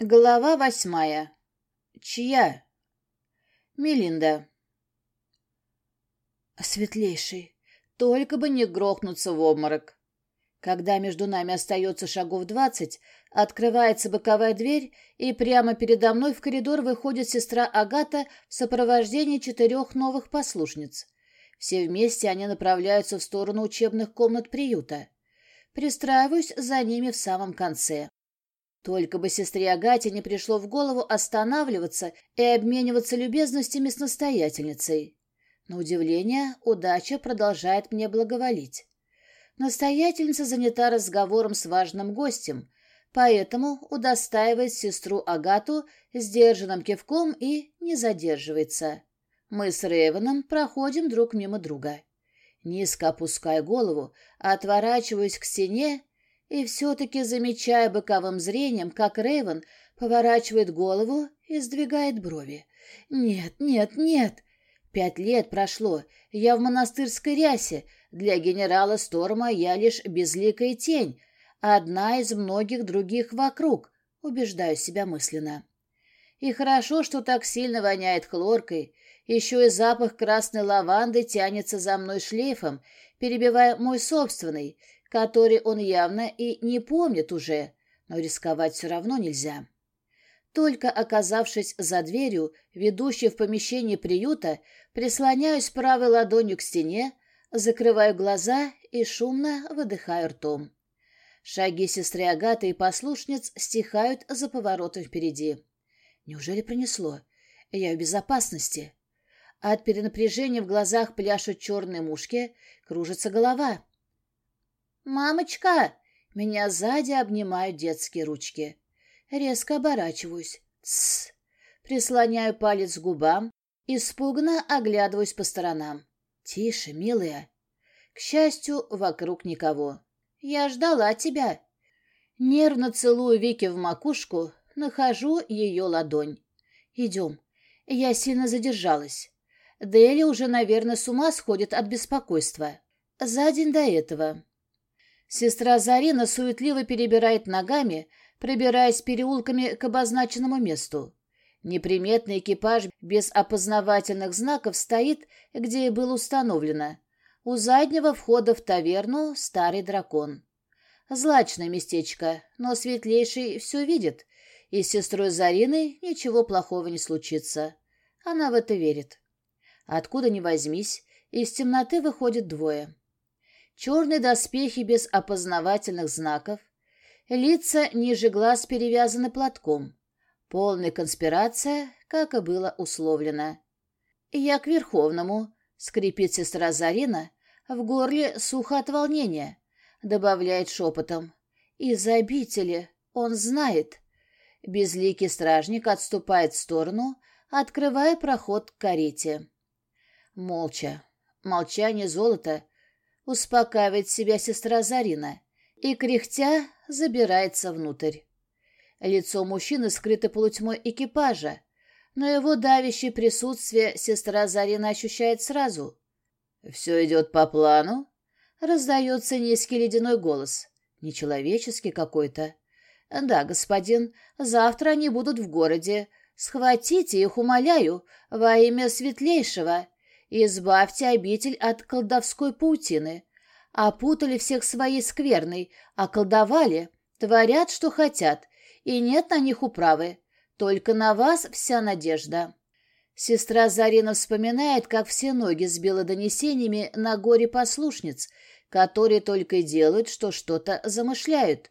Глава восьмая. Чья? Мелинда. Светлейший, только бы не грохнуться в обморок. Когда между нами остается шагов двадцать, открывается боковая дверь, и прямо передо мной в коридор выходит сестра Агата в сопровождении четырех новых послушниц. Все вместе они направляются в сторону учебных комнат приюта. Пристраиваюсь за ними в самом конце. Только бы сестре Агате не пришло в голову останавливаться и обмениваться любезностями с настоятельницей. На удивление, удача продолжает мне благоволить. Настоятельница занята разговором с важным гостем, поэтому удостаивает сестру Агату сдержанным кивком и не задерживается. Мы с Рейвеном проходим друг мимо друга. Низко опуская голову, отворачиваюсь к стене и все-таки замечая боковым зрением, как Рейвен поворачивает голову и сдвигает брови. «Нет, нет, нет!» Пять лет прошло, я в монастырской рясе. Для генерала Сторма я лишь безликая тень, одна из многих других вокруг, убеждаю себя мысленно. И хорошо, что так сильно воняет хлоркой, еще и запах красной лаванды тянется за мной шлейфом, перебивая мой собственный, который он явно и не помнит уже, но рисковать все равно нельзя. Только оказавшись за дверью, ведущей в помещение приюта, прислоняюсь правой ладонью к стене, закрываю глаза и шумно выдыхаю ртом. Шаги сестры Агаты и послушниц стихают за поворотом впереди. Неужели принесло? Я в безопасности. От перенапряжения в глазах пляшут черные мушки, кружится голова. «Мамочка!» Меня сзади обнимают детские ручки. Резко оборачиваюсь. Тссс. Прислоняю палец к губам, испуганно оглядываюсь по сторонам. Тише, милая. К счастью, вокруг никого. Я ждала тебя. Нервно целую Вики в макушку, нахожу ее ладонь. Идем. Я сильно задержалась. Дели уже, наверное, с ума сходит от беспокойства. За день до этого. Сестра Зарина суетливо перебирает ногами, пробираясь переулками к обозначенному месту. Неприметный экипаж без опознавательных знаков стоит, где и было установлено. У заднего входа в таверну старый дракон. Злачное местечко, но светлейший все видит, и с сестрой Зариной ничего плохого не случится. Она в это верит. Откуда ни возьмись, из темноты выходит двое черные доспехи без опознавательных знаков, лица ниже глаз перевязаны платком. Полная конспирация, как и было условлено. «Я к Верховному», — скрипит сестра Зарина, в горле сухо от волнения, добавляет шепотом. «Из обители, он знает». Безликий стражник отступает в сторону, открывая проход к карете. Молча. Молчание золота, успокаивает себя сестра Зарина и, кряхтя, забирается внутрь. Лицо мужчины скрыто полутьмой экипажа, но его давящее присутствие сестра Зарина ощущает сразу. «Все идет по плану?» — раздается низкий ледяной голос. Нечеловеческий какой-то. «Да, господин, завтра они будут в городе. Схватите их, умоляю, во имя светлейшего. Избавьте обитель от колдовской паутины. Опутали всех своей скверной, околдовали, творят, что хотят, и нет на них управы. Только на вас вся надежда. Сестра Зарина вспоминает, как все ноги сбила донесениями на горе послушниц, которые только и делают, что что-то замышляют.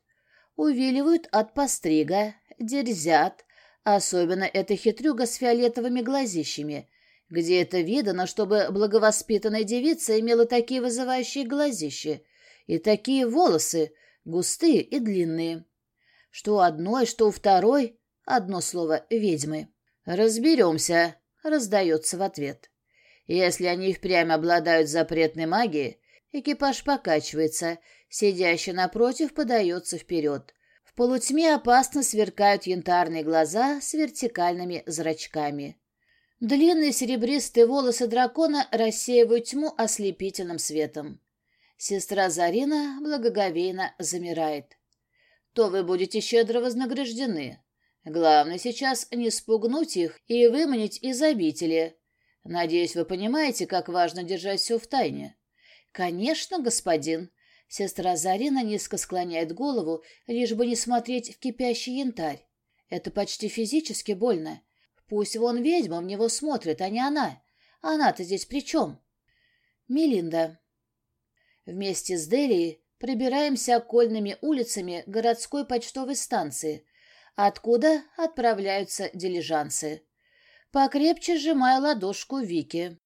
Увиливают от пострига, дерзят, особенно эта хитрюга с фиолетовыми глазищами, где это видано, чтобы благовоспитанная девица имела такие вызывающие глазища и такие волосы, густые и длинные? Что у одной, что у второй — одно слово «ведьмы». «Разберемся», — раздается в ответ. Если они впрямь обладают запретной магией, экипаж покачивается, сидящий напротив подается вперед. В полутьме опасно сверкают янтарные глаза с вертикальными зрачками. Длинные серебристые волосы дракона рассеивают тьму ослепительным светом. Сестра Зарина благоговейно замирает. «То вы будете щедро вознаграждены. Главное сейчас не спугнуть их и выманить из обители. Надеюсь, вы понимаете, как важно держать все в тайне. Конечно, господин. Сестра Зарина низко склоняет голову, лишь бы не смотреть в кипящий янтарь. Это почти физически больно. Пусть вон ведьма в него смотрит, а не она. Она-то здесь при чем? Мелинда. Вместе с Делией пробираемся окольными улицами городской почтовой станции, откуда отправляются дилижансы. Покрепче сжимая ладошку Вики.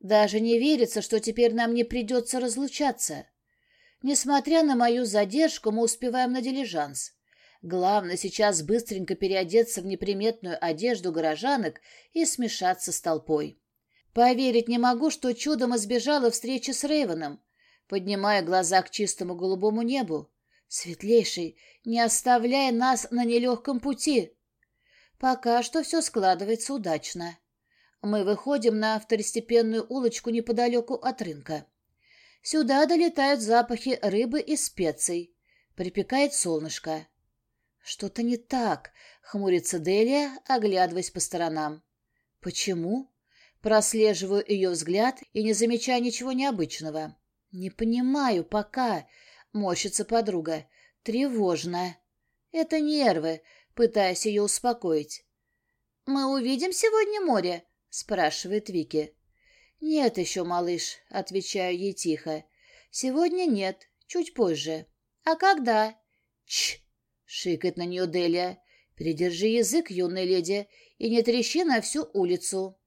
Даже не верится, что теперь нам не придется разлучаться. Несмотря на мою задержку, мы успеваем на дилижанс. Главное сейчас быстренько переодеться в неприметную одежду горожанок и смешаться с толпой. Поверить не могу, что чудом избежала встречи с Рейвеном, поднимая глаза к чистому голубому небу. Светлейший, не оставляй нас на нелегком пути. Пока что все складывается удачно. Мы выходим на второстепенную улочку неподалеку от рынка. Сюда долетают запахи рыбы и специй. Припекает солнышко. Что-то не так, хмурится Делия, оглядываясь по сторонам. Почему? Прослеживаю ее взгляд и не замечаю ничего необычного. Не понимаю пока, морщится подруга. Тревожно. Это нервы, пытаясь ее успокоить. «Мы увидим сегодня море?» — спрашивает Вики. «Нет еще, малыш», — отвечаю ей тихо. «Сегодня нет, чуть позже». «А когда?» «Чш!» — шикает на нее Делия. «Придержи язык, юная леди, и не трещи на всю улицу».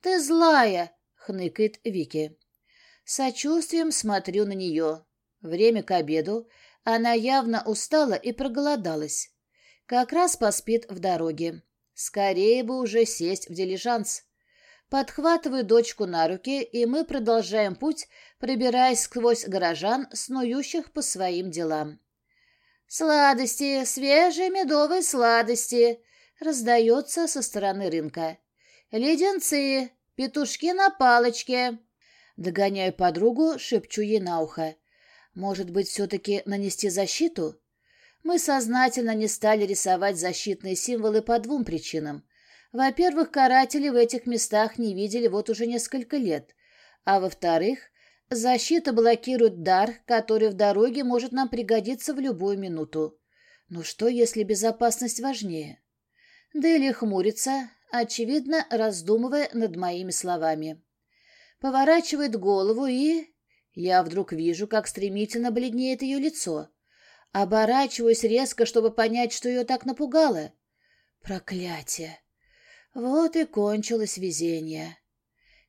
«Ты злая!» — хныкает Вики. Сочувствием смотрю на нее. Время к обеду. Она явно устала и проголодалась. Как раз поспит в дороге. Скорее бы уже сесть в дилижанс. Подхватываю дочку на руки, и мы продолжаем путь, пробираясь сквозь горожан, снующих по своим делам. «Сладости, свежие медовые сладости!» раздается со стороны рынка. «Леденцы, петушки на палочке!» Догоняю подругу, шепчу ей на ухо. «Может быть, все-таки нанести защиту?» Мы сознательно не стали рисовать защитные символы по двум причинам. Во-первых, каратели в этих местах не видели вот уже несколько лет. А во-вторых, защита блокирует дар, который в дороге может нам пригодиться в любую минуту. Но что, если безопасность важнее? Дели хмурится, очевидно, раздумывая над моими словами. Поворачивает голову и... Я вдруг вижу, как стремительно бледнеет ее лицо. Оборачиваюсь резко, чтобы понять, что ее так напугало. Проклятие! Вот и кончилось везение.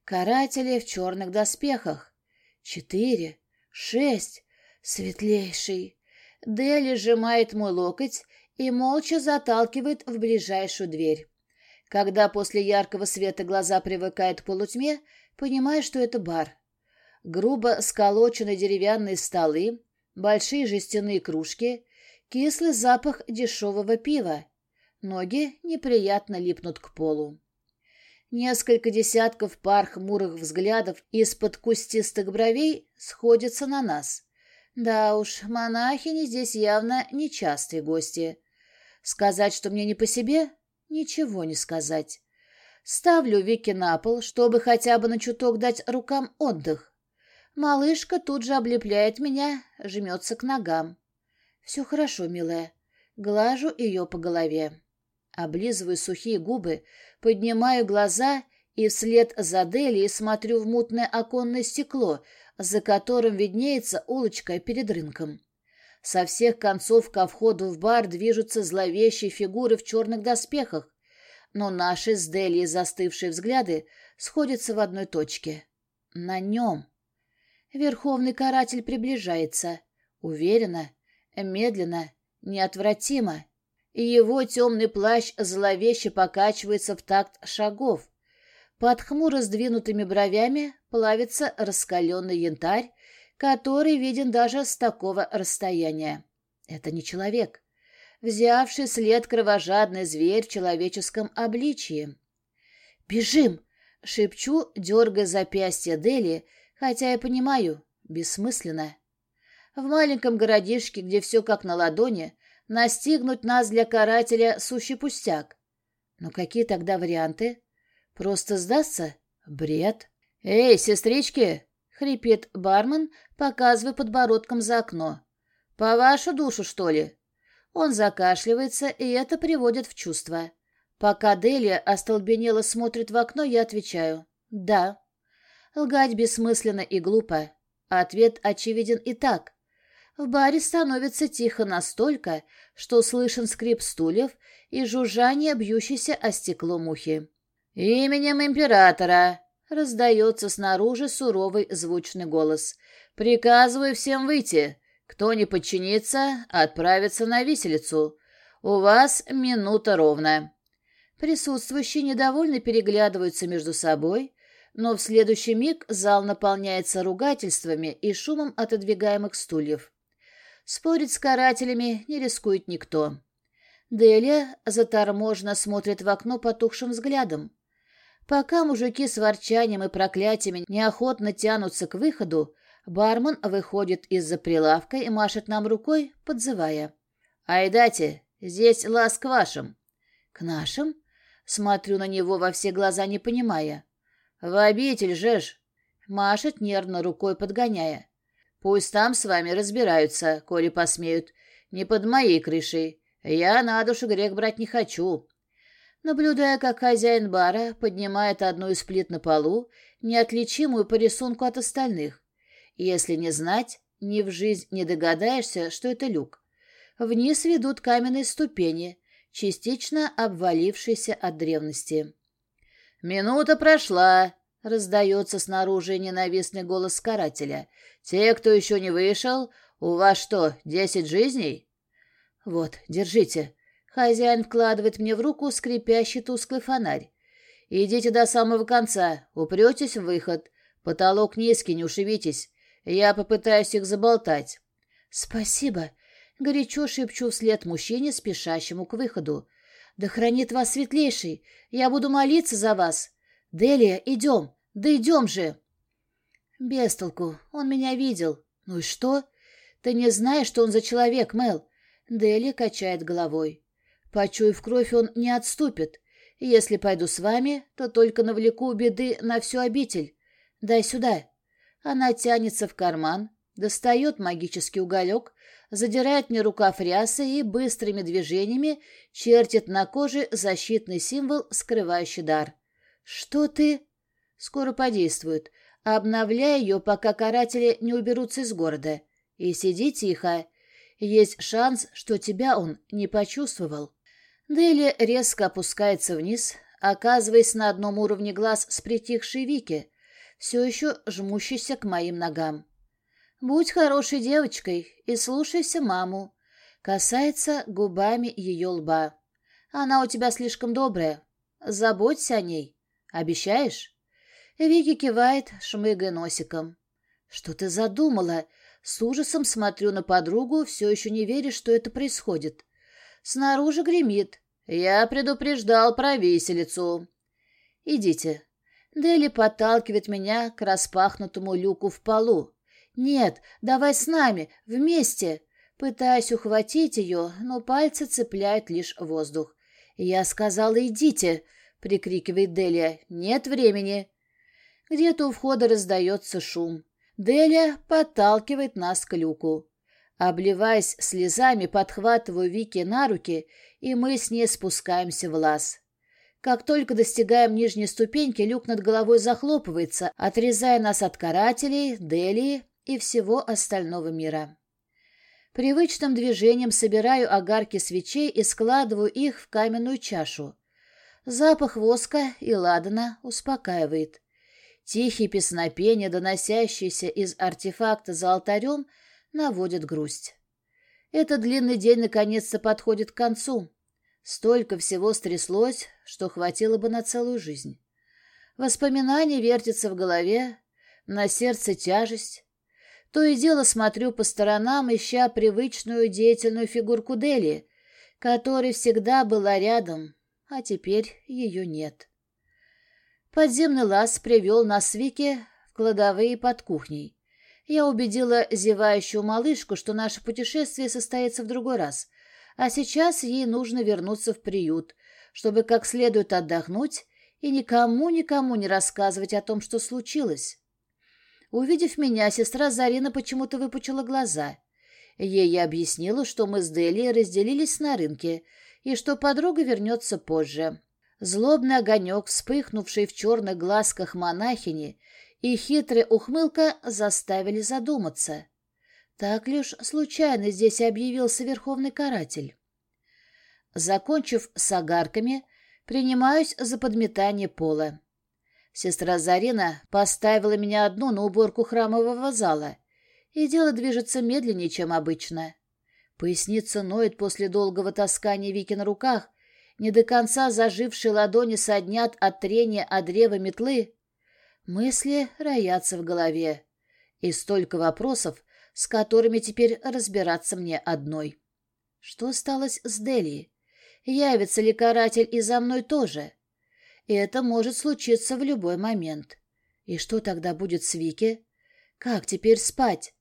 Каратели в черных доспехах. Четыре, шесть, светлейший. Дели сжимает мой локоть и молча заталкивает в ближайшую дверь. Когда после яркого света глаза привыкают к полутьме, понимаю, что это бар. Грубо сколоченные деревянные столы, большие жестяные кружки, кислый запах дешевого пива. Ноги неприятно липнут к полу. Несколько десятков пар хмурых взглядов из-под кустистых бровей сходятся на нас. Да уж, монахини здесь явно нечастые гости. Сказать, что мне не по себе? Ничего не сказать. Ставлю Вики на пол, чтобы хотя бы на чуток дать рукам отдых. Малышка тут же облепляет меня, жмется к ногам. Все хорошо, милая. Глажу ее по голове. Облизываю сухие губы, поднимаю глаза и вслед за Делией смотрю в мутное оконное стекло, за которым виднеется улочка перед рынком. Со всех концов ко входу в бар движутся зловещие фигуры в черных доспехах, но наши с Делией застывшие взгляды сходятся в одной точке. На нем. Верховный каратель приближается. Уверенно, медленно, неотвратимо и его темный плащ зловеще покачивается в такт шагов. Под хмуро сдвинутыми бровями плавится раскаленный янтарь, который виден даже с такого расстояния. Это не человек. Взявший след кровожадный зверь в человеческом обличии. «Бежим!» — шепчу, дергая запястье Дели, хотя я понимаю, бессмысленно. В маленьком городишке, где все как на ладони, Настигнуть нас для карателя — сущий пустяк. Но какие тогда варианты? Просто сдастся? Бред. «Эй, сестрички!» — хрипит бармен, показывая подбородком за окно. «По вашу душу, что ли?» Он закашливается, и это приводит в чувство. Пока Делия остолбенело смотрит в окно, я отвечаю «Да». Лгать бессмысленно и глупо. Ответ очевиден и так. В баре становится тихо настолько, что слышен скрип стульев и жужжание, бьющейся о стекло мухи. «Именем императора!» — раздается снаружи суровый звучный голос. «Приказываю всем выйти. Кто не подчинится, отправится на виселицу. У вас минута ровно». Присутствующие недовольно переглядываются между собой, но в следующий миг зал наполняется ругательствами и шумом отодвигаемых стульев. Спорить с карателями не рискует никто. Делия заторможенно смотрит в окно потухшим взглядом. Пока мужики с ворчанием и проклятиями неохотно тянутся к выходу, бармен выходит из-за прилавка и машет нам рукой, подзывая. «Айдате, здесь лас к вашим». «К нашим?» Смотрю на него во все глаза, не понимая. «В обитель жешь!» Машет нервно рукой, подгоняя. «Пусть там с вами разбираются, коли посмеют. Не под моей крышей. Я на душу грех брать не хочу». Наблюдая, как хозяин бара поднимает одну из плит на полу, неотличимую по рисунку от остальных. Если не знать, ни в жизнь не догадаешься, что это люк. Вниз ведут каменные ступени, частично обвалившийся от древности. «Минута прошла!» — раздается снаружи ненавистный голос карателя. «Те, кто еще не вышел, у вас что, десять жизней?» «Вот, держите». Хозяин вкладывает мне в руку скрипящий тусклый фонарь. «Идите до самого конца, упретесь в выход. Потолок низкий, не ушибитесь. Я попытаюсь их заболтать». «Спасибо», Горячо шепчу вслед мужчине, спешащему к выходу. «Да хранит вас светлейший! Я буду молиться за вас! Делия, идем! Да идем же!» «Бестолку, он меня видел. Ну и что? Ты не знаешь, что он за человек, Мел?» Делия качает головой. «Почуяв кровь, он не отступит. Если пойду с вами, то только навлеку беды на всю обитель. Дай сюда». Она тянется в карман, достает магический уголек, задирает мне рукав рясы и быстрыми движениями чертит на коже защитный символ, скрывающий дар. «Что ты?» «Скоро подействует. Обновляй ее, пока каратели не уберутся из города. И сиди тихо. Есть шанс, что тебя он не почувствовал». Дели резко опускается вниз, оказываясь на одном уровне глаз с притихшей Вики, все еще жмущейся к моим ногам. Будь хорошей девочкой и слушайся маму. Касается губами ее лба. Она у тебя слишком добрая. Заботься о ней. Обещаешь? Вики кивает, шмыгая носиком. Что ты задумала? С ужасом смотрю на подругу, все еще не веря, что это происходит. Снаружи гремит. Я предупреждал про виселицу. Идите. Дели подталкивает меня к распахнутому люку в полу. «Нет, давай с нами, вместе!» Пытаюсь ухватить ее, но пальцы цепляют лишь воздух. «Я сказала, идите!» — прикрикивает Делия. «Нет времени!» Где-то у входа раздается шум. Делия подталкивает нас к люку. Обливаясь слезами, подхватываю Вики на руки, и мы с ней спускаемся в лаз. Как только достигаем нижней ступеньки, люк над головой захлопывается, отрезая нас от карателей, Делии и всего остального мира. Привычным движением собираю огарки свечей и складываю их в каменную чашу. Запах воска и ладана успокаивает. Тихие песнопения, доносящиеся из артефакта за алтарем, наводят грусть. Этот длинный день наконец-то подходит к концу. Столько всего стряслось, что хватило бы на целую жизнь. Воспоминания вертятся в голове, на сердце тяжесть, то и дело смотрю по сторонам, ища привычную деятельную фигурку Дели, которая всегда была рядом, а теперь ее нет. Подземный лаз привел нас с Вики в кладовые под кухней. Я убедила зевающую малышку, что наше путешествие состоится в другой раз, А сейчас ей нужно вернуться в приют, чтобы как следует отдохнуть и никому-никому не рассказывать о том, что случилось. Увидев меня, сестра Зарина почему-то выпучила глаза. Ей я объяснила, что мы с Дели разделились на рынке и что подруга вернется позже. Злобный огонек, вспыхнувший в черных глазках монахини, и хитрая ухмылка заставили задуматься. Так лишь случайно здесь объявился верховный каратель. Закончив с огарками, принимаюсь за подметание пола. Сестра Зарина поставила меня одну на уборку храмового зала, и дело движется медленнее, чем обычно. Поясница ноет после долгого таскания Вики на руках, не до конца зажившие ладони соднят от трения о древо метлы. Мысли роятся в голове. И столько вопросов, с которыми теперь разбираться мне одной. Что сталось с Дели? Явится ли каратель и за мной тоже? И это может случиться в любой момент. И что тогда будет с Вики? Как теперь спать?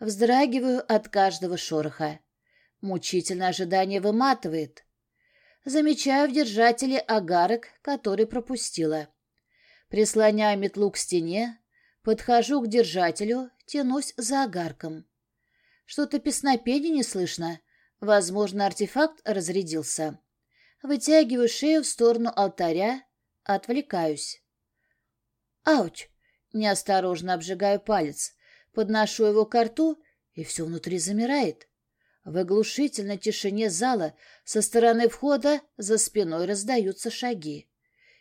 Вздрагиваю от каждого шороха. Мучительное ожидание выматывает. Замечаю в держателе агарок, который пропустила. Прислоняю метлу к стене, подхожу к держателю, тянусь за агарком. Что-то песнопение не слышно. Возможно, артефакт разрядился. Вытягиваю шею в сторону алтаря, Отвлекаюсь. Ауч! Неосторожно обжигаю палец. Подношу его к рту, и все внутри замирает. В оглушительной тишине зала со стороны входа за спиной раздаются шаги.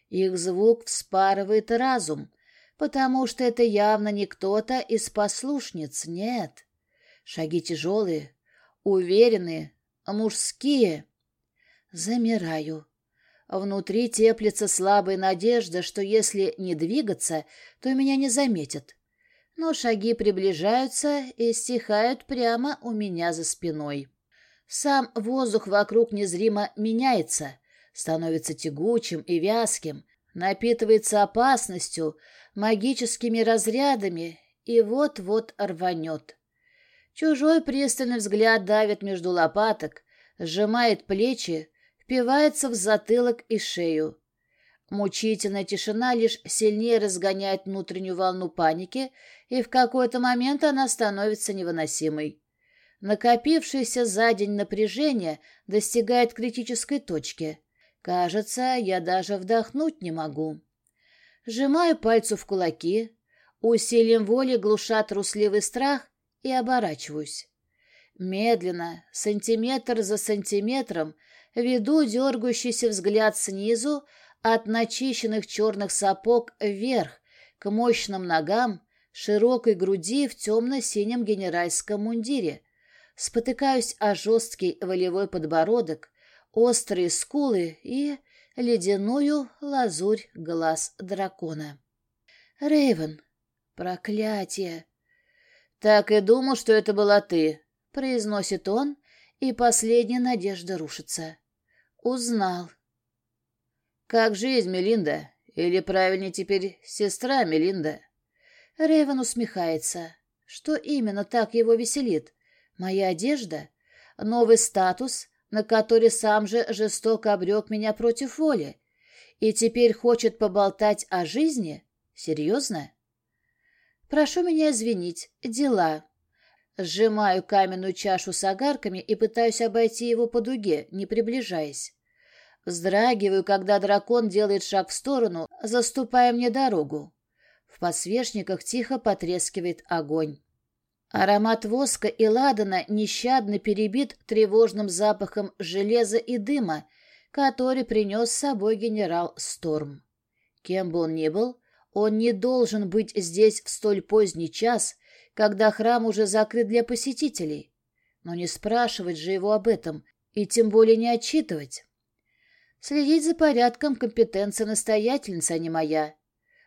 Их звук вспарывает разум, потому что это явно не кто-то из послушниц, нет. Шаги тяжелые, уверенные, мужские. Замираю. Внутри теплится слабая надежда, что если не двигаться, то меня не заметят. Но шаги приближаются и стихают прямо у меня за спиной. Сам воздух вокруг незримо меняется, становится тягучим и вязким, напитывается опасностью, магическими разрядами и вот-вот рванет. Чужой пристальный взгляд давит между лопаток, сжимает плечи, впивается в затылок и шею. Мучительная тишина лишь сильнее разгоняет внутреннюю волну паники, и в какой-то момент она становится невыносимой. Накопившееся за день напряжение достигает критической точки. Кажется, я даже вдохнуть не могу. Сжимаю пальцы в кулаки, усилием воли глуша трусливый страх и оборачиваюсь. Медленно, сантиметр за сантиметром, веду дергающийся взгляд снизу от начищенных черных сапог вверх к мощным ногам, широкой груди в темно-синем генеральском мундире. Спотыкаюсь о жесткий волевой подбородок, острые скулы и ледяную лазурь глаз дракона. Рейвен, проклятие! Так и думал, что это была ты, произносит он, и последняя надежда рушится. Узнал. Как жизнь, Мелинда? Или правильнее теперь сестра Мелинда? Рейвен усмехается. Что именно так его веселит? Моя одежда? Новый статус, на который сам же жестоко обрек меня против воли? И теперь хочет поболтать о жизни? Серьезно? Прошу меня извинить. Дела. Сжимаю каменную чашу с огарками и пытаюсь обойти его по дуге, не приближаясь. Вздрагиваю, когда дракон делает шаг в сторону, заступая мне дорогу. В подсвечниках тихо потрескивает огонь. Аромат воска и ладана нещадно перебит тревожным запахом железа и дыма, который принес с собой генерал Сторм. Кем бы он ни был, он не должен быть здесь в столь поздний час, когда храм уже закрыт для посетителей. Но не спрашивать же его об этом, и тем более не отчитывать. Следить за порядком компетенция настоятельницы, а не моя.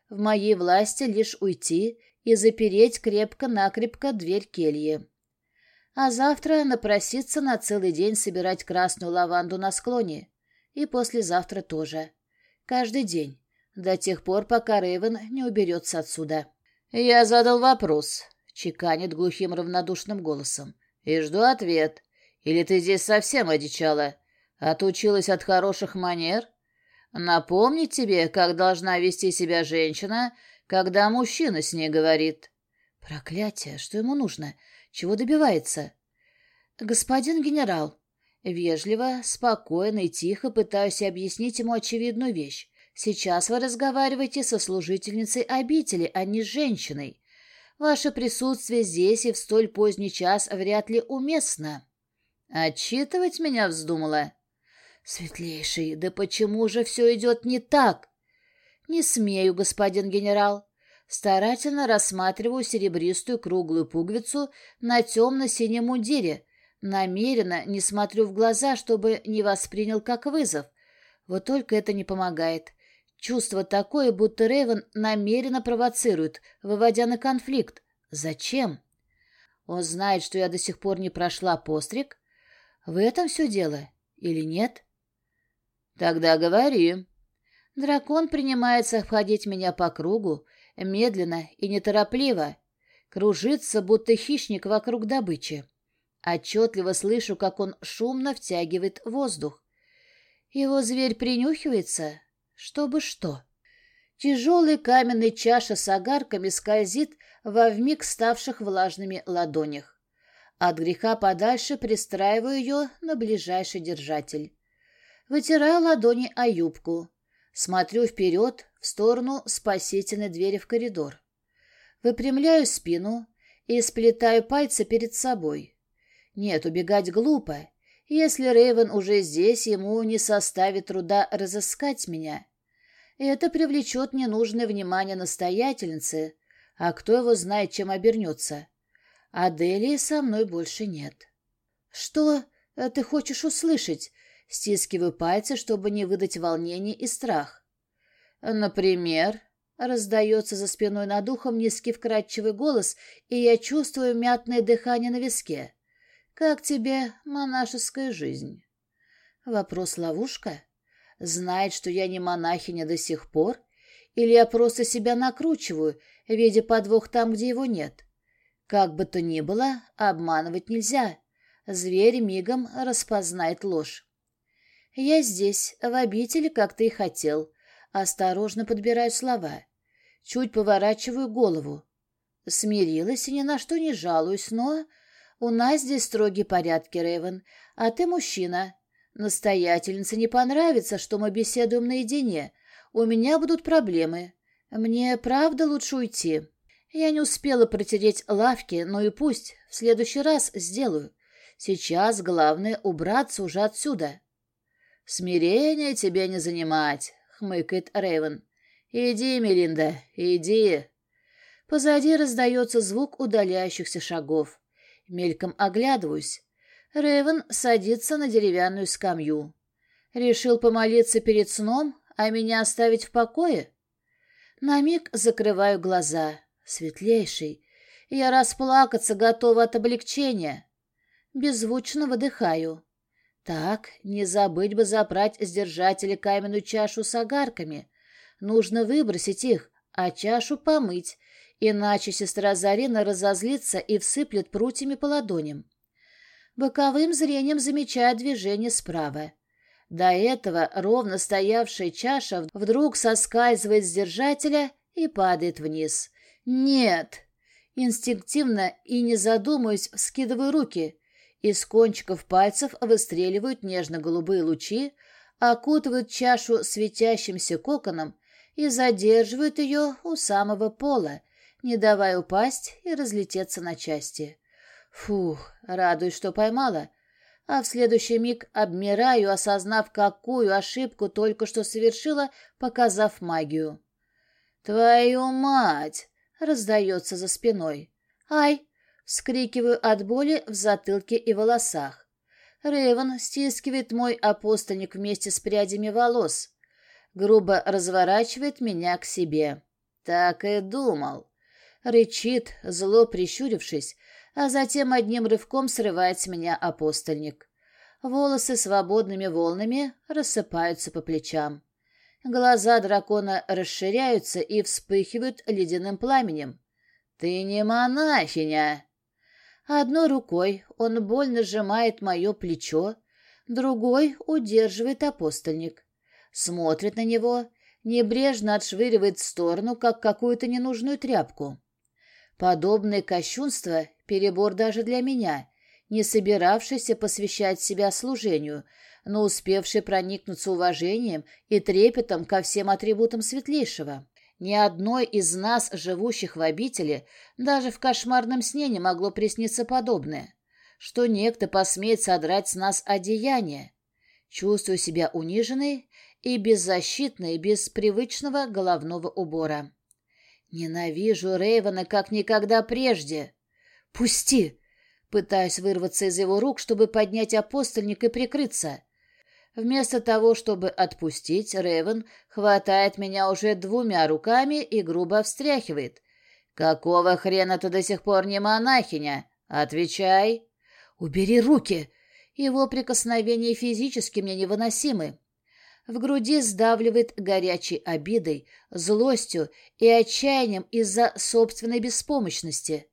В моей власти лишь уйти и запереть крепко-накрепко дверь кельи. А завтра напроситься на целый день собирать красную лаванду на склоне. И послезавтра тоже. Каждый день. До тех пор, пока Рейвен не уберется отсюда. «Я задал вопрос», — чеканит глухим равнодушным голосом. «И жду ответ. Или ты здесь совсем одичала? Отучилась от хороших манер? Напомнить тебе, как должна вести себя женщина, когда мужчина с ней говорит. Проклятие, что ему нужно? Чего добивается? Господин генерал, вежливо, спокойно и тихо пытаюсь объяснить ему очевидную вещь. Сейчас вы разговариваете со служительницей обители, а не с женщиной. Ваше присутствие здесь и в столь поздний час вряд ли уместно. Отчитывать меня вздумала? Светлейший, да почему же все идет не так? Не смею, господин генерал. Старательно рассматриваю серебристую круглую пуговицу на темно-синем мундире. Намеренно не смотрю в глаза, чтобы не воспринял как вызов. Вот только это не помогает. Чувство такое, будто Рейвен намеренно провоцирует, выводя на конфликт. Зачем? Он знает, что я до сих пор не прошла постриг? В этом все дело или нет? Тогда говори. Дракон принимается обходить меня по кругу, медленно и неторопливо, кружится, будто хищник вокруг добычи. Отчетливо слышу, как он шумно втягивает воздух. Его зверь принюхивается, чтобы что? Тяжелая каменная чаша с огарками скользит во вмиг ставших влажными ладонях. От греха подальше пристраиваю ее на ближайший держатель. Вытираю ладони о юбку. Смотрю вперед, в сторону спасительной двери в коридор. Выпрямляю спину и сплетаю пальцы перед собой. Нет, убегать глупо. Если Рейвен уже здесь, ему не составит труда разыскать меня. Это привлечет ненужное внимание настоятельницы, а кто его знает, чем обернется. Аделии со мной больше нет. «Что э, ты хочешь услышать?» Стискиваю пальцы, чтобы не выдать волнение и страх. «Например...» — раздается за спиной над ухом низкий вкрадчивый голос, и я чувствую мятное дыхание на виске. «Как тебе монашеская жизнь?» Вопрос-ловушка? Знает, что я не монахиня до сих пор? Или я просто себя накручиваю, видя подвох там, где его нет? Как бы то ни было, обманывать нельзя. Зверь мигом распознает ложь. Я здесь, в обители, как ты и хотел. Осторожно подбираю слова. Чуть поворачиваю голову. Смирилась и ни на что не жалуюсь, но... У нас здесь строгие порядки, Рейвен, а ты мужчина. Настоятельнице не понравится, что мы беседуем наедине. У меня будут проблемы. Мне правда лучше уйти. Я не успела протереть лавки, но и пусть. В следующий раз сделаю. Сейчас главное убраться уже отсюда. Смирение тебе не занимать, хмыкает Рейвен. Иди, Мелинда, иди. Позади раздается звук удаляющихся шагов. Мельком оглядываюсь. Рэйвен садится на деревянную скамью. Решил помолиться перед сном, а меня оставить в покое? На миг закрываю глаза. Светлейший. Я расплакаться готова от облегчения. Беззвучно выдыхаю. Так, не забыть бы забрать с держателя каменную чашу с огарками. Нужно выбросить их, а чашу помыть, иначе сестра Зарина разозлится и всыплет прутьями по ладоням. Боковым зрением замечая движение справа. До этого ровно стоявшая чаша вдруг соскальзывает с держателя и падает вниз. «Нет!» Инстинктивно и не задумываясь, вскидываю руки. Из кончиков пальцев выстреливают нежно-голубые лучи, окутывают чашу светящимся коконом и задерживают ее у самого пола, не давая упасть и разлететься на части. Фух, радуюсь, что поймала. А в следующий миг обмираю, осознав, какую ошибку только что совершила, показав магию. «Твою мать!» — раздается за спиной. «Ай!» — вскрикиваю от боли в затылке и волосах. Рейвен стискивает мой апостольник вместе с прядями волос. Грубо разворачивает меня к себе. Так и думал. Рычит, зло прищурившись, а затем одним рывком срывает с меня апостольник. Волосы свободными волнами рассыпаются по плечам. Глаза дракона расширяются и вспыхивают ледяным пламенем. «Ты не монахиня!» Одной рукой он больно сжимает мое плечо, другой удерживает апостольник. Смотрит на него, небрежно отшвыривает в сторону, как какую-то ненужную тряпку. Подобное кощунство — перебор даже для меня, не собиравшийся посвящать себя служению, но успевший проникнуться уважением и трепетом ко всем атрибутам светлейшего. Ни одной из нас, живущих в обители, даже в кошмарном сне не могло присниться подобное, что некто посмеет содрать с нас одеяние. Чувствую себя униженной и беззащитной без привычного головного убора. Ненавижу Рейвена как никогда прежде. «Пусти!» Пытаюсь вырваться из его рук, чтобы поднять апостольник и прикрыться. Вместо того, чтобы отпустить, Ревен хватает меня уже двумя руками и грубо встряхивает. «Какого хрена ты до сих пор не монахиня? Отвечай!» «Убери руки!» Его прикосновения физически мне невыносимы. В груди сдавливает горячей обидой, злостью и отчаянием из-за собственной беспомощности.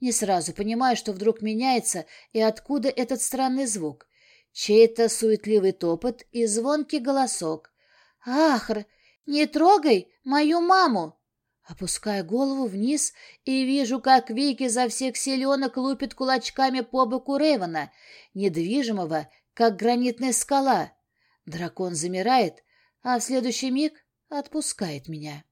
Не сразу понимаю, что вдруг меняется и откуда этот странный звук. Чей-то суетливый топот и звонкий голосок. «Ахр, не трогай мою маму!» Опускаю голову вниз и вижу, как Вики за всех селенок лупит кулачками по боку Рейвана, недвижимого, как гранитная скала. Дракон замирает, а в следующий миг отпускает меня.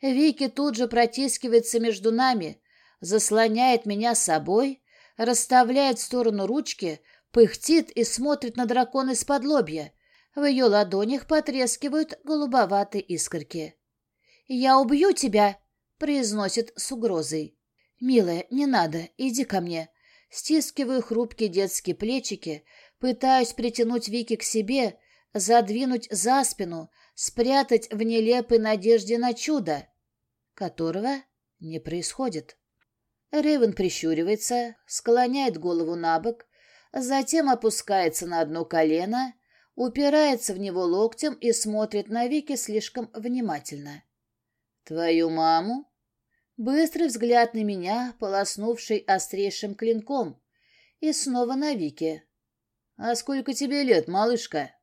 Вики тут же протискивается между нами, заслоняет меня собой, расставляет в сторону ручки, пыхтит и смотрит на дракона из-под лобья. В ее ладонях потрескивают голубоватые искорки. «Я убью тебя!» — произносит с угрозой. «Милая, не надо, иди ко мне». Стискиваю хрупкие детские плечики, пытаюсь притянуть Вики к себе, задвинуть за спину, спрятать в нелепой надежде на чудо, которого не происходит. Рейвен прищуривается, склоняет голову на бок, затем опускается на одно колено, упирается в него локтем и смотрит на Вики слишком внимательно. «Твою маму?» Быстрый взгляд на меня, полоснувший острейшим клинком, и снова на Вики. «А сколько тебе лет, малышка?»